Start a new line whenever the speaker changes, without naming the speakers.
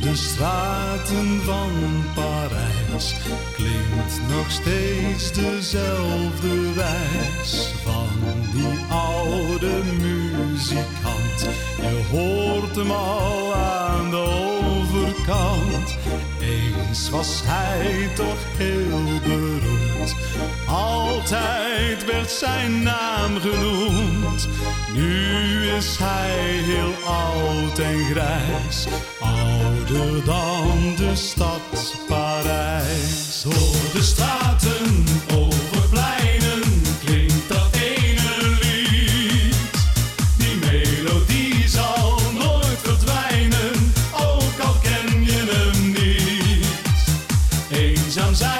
de straten van Parijs klinkt nog steeds dezelfde wijs van die oude muzikant. Je hoort hem al aan de overkant. Was hij toch heel beroemd. Altijd werd zijn naam genoemd. Nu is hij heel oud en grijs. Ouder dan de stad. comes out.